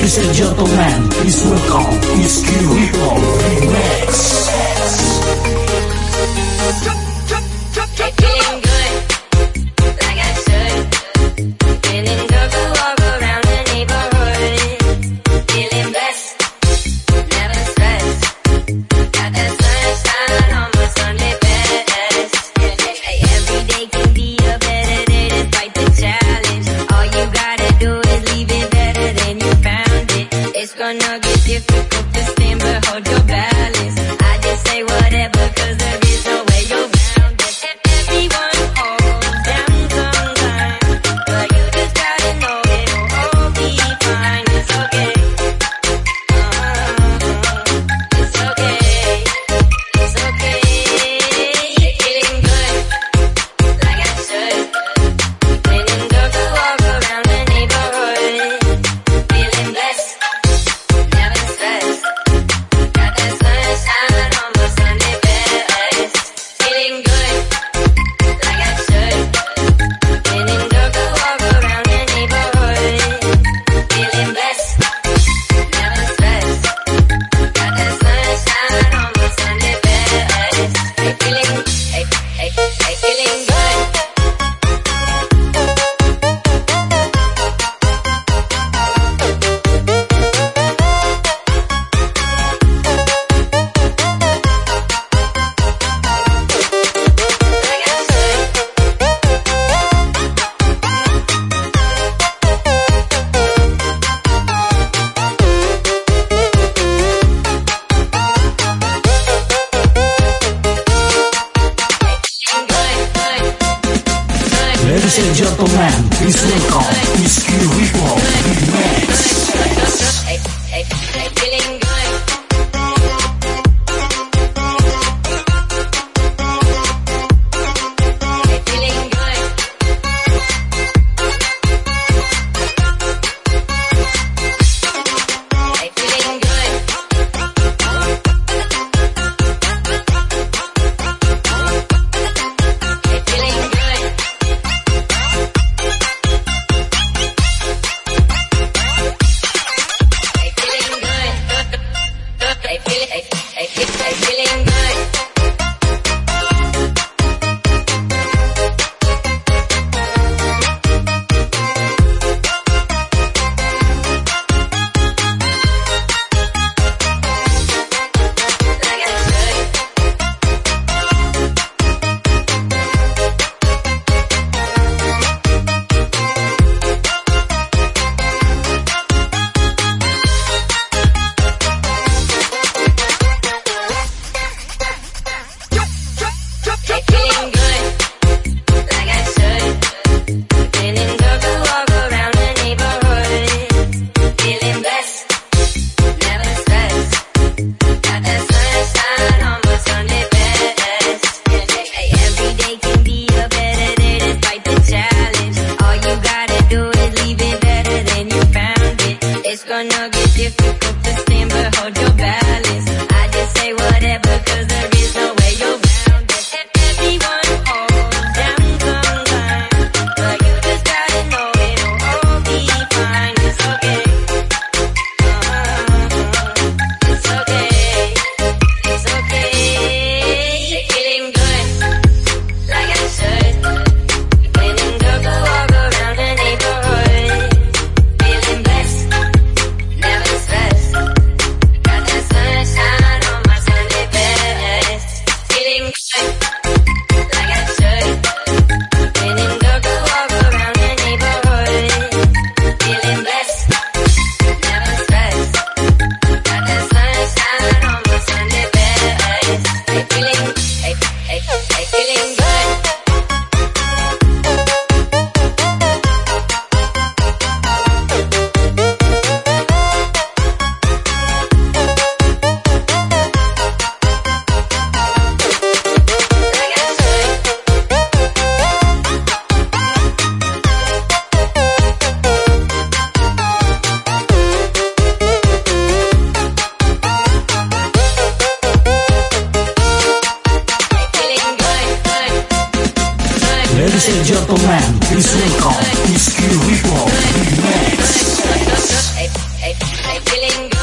Ladies and gentlemen, please welcome Miss Q Hip Hop Remix. científico. Gentlemen, please welcome Whiskey Rico Remix. Hey, hey, hey. Disco hey, disco feeling good.